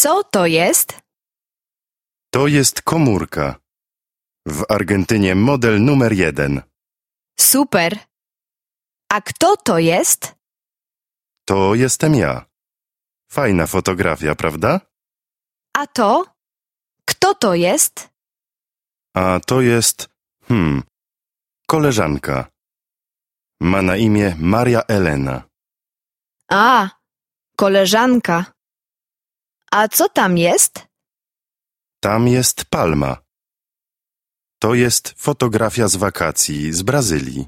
Co to jest? To jest komórka. W Argentynie model numer jeden. Super. A kto to jest? To jestem ja. Fajna fotografia, prawda? A to? Kto to jest? A to jest, hmm, koleżanka. Ma na imię Maria Elena. A, koleżanka. A co tam jest? Tam jest palma. To jest fotografia z wakacji z Brazylii.